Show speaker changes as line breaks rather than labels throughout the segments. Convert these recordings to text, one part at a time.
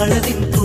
மலையாளவின்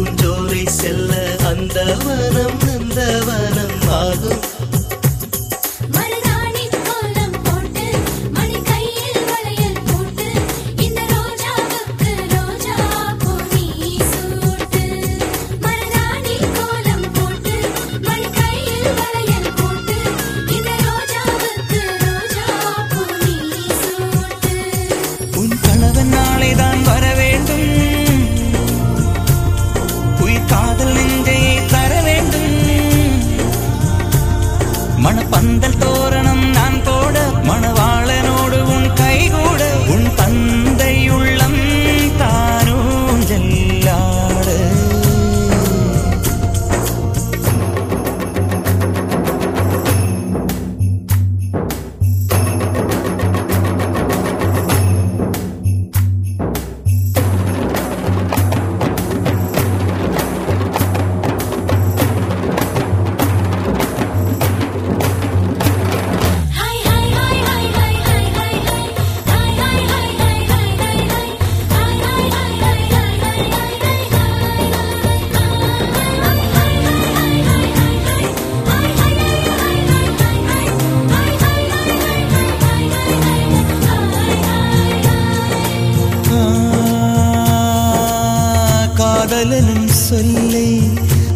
காதலனும் சொல்லை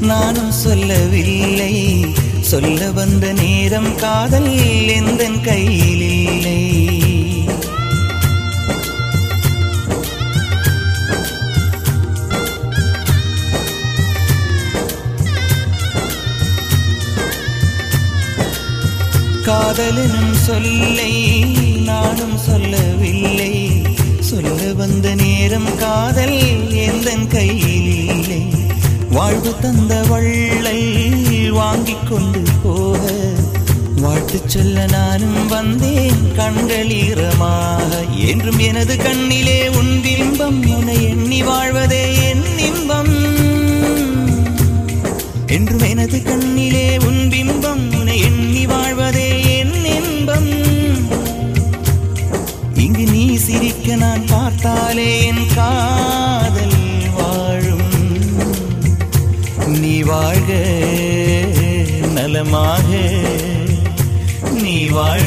நானும் சொல்லவில்லை. சொல்ல வந்த நேரம் காதல் எந்த கையில் இல்லை. காதலனும் சொல்லை நானும் சொல்லவில்லை. சொல்ல வந்த நேரம் காதல் எந்த கையிலே? வாழ்வு தந்த வள்ளை வாங்கிக் கொண்டு போக. வாழ்த்து சொல்ல நானும் வந்தேன் கண்கள் ஈரமாக. என்றும் எனது கண்ணிலே இங்கு நீ சிரிக்க நான் பார்த்தாலே என் காதல் வாழும். நீ வாழ்க நலமாக. நீ வாழ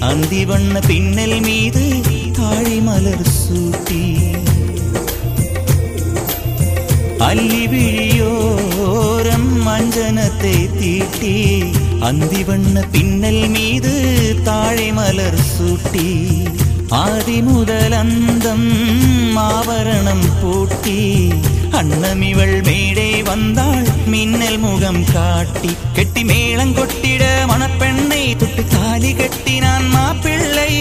அந்தி வண்ண பின்னல் மீது தாழி மலர் சூட்டி. அள்ளி விழியோரம் மஞ்சனத்தை தீட்டி அந்தி வண்ண பின்னல் மீது தாழை மலர் சூட்டி. ஆதி முதல் அந்தம் ஆபரணம் பூட்டி அன்னமிவள் மேடை வந்தாள் மின்னல் முகம் காட்டி கெட்டி மேளம் கொட்டிட மணப்பெண்ணை தொட்டு தாலி மாப்பிள்ளை.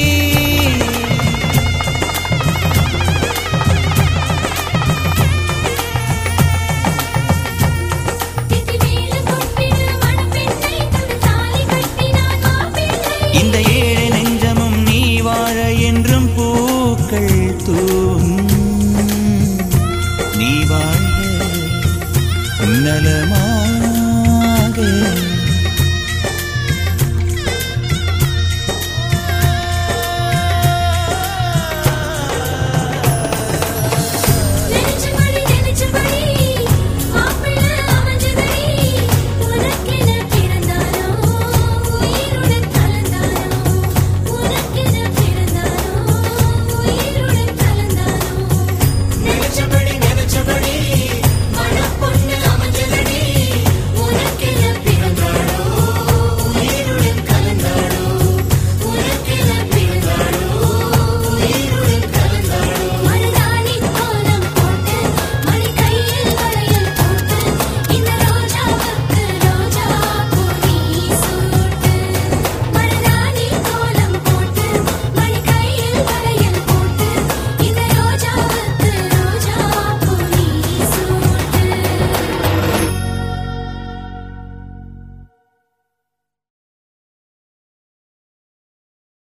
தாலி கட்டினான் மாப்பிள்ளை.
ஏழை நெஞ்சமும் நீ வாழ என்றும் பூக்கள் தூவும் മലലമാ